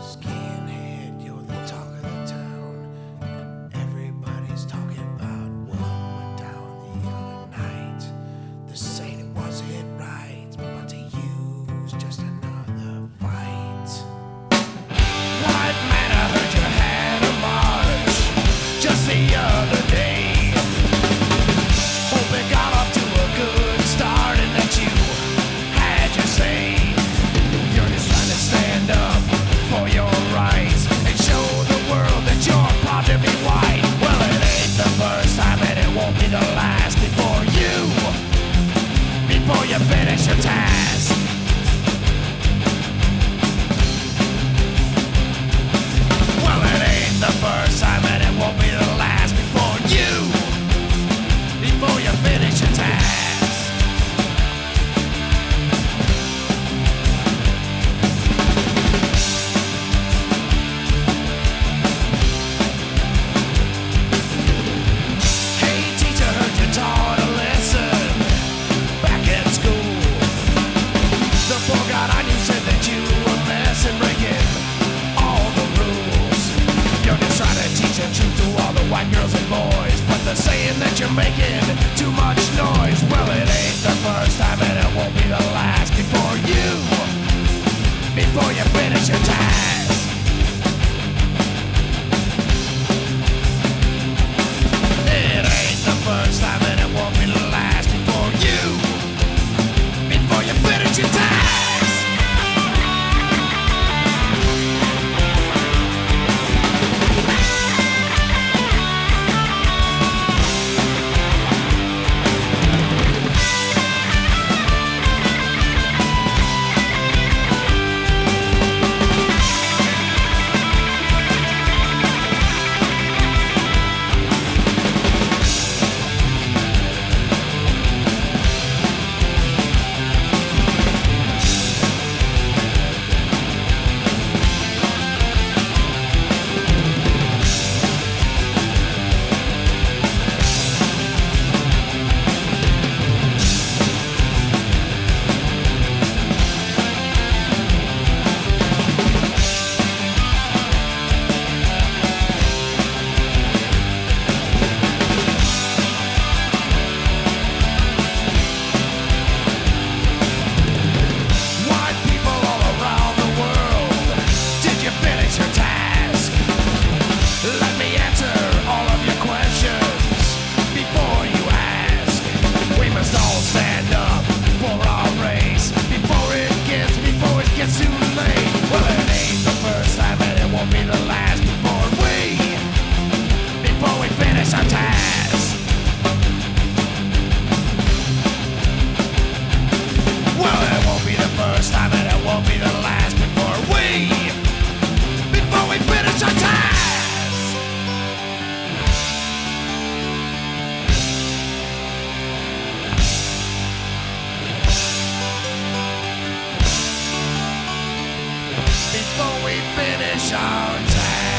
Skinhead, before it Before we finish our task.